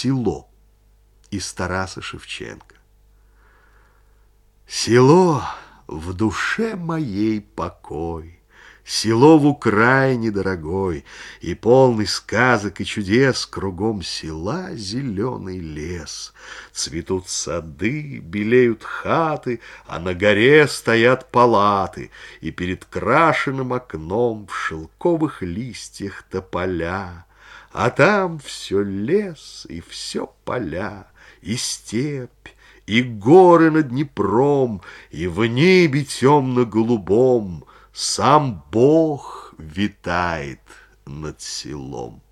Село из Тараса Шевченко. Село в душе моей покой, Село в Украине дорогой, И полный сказок и чудес Кругом села зеленый лес. Цветут сады, белеют хаты, А на горе стоят палаты, И перед крашенным окном В шелковых листьях тополя. А там все лес и все поля, И степь, и горы над Днепром, И в небе темно-голубом Сам Бог витает над селом.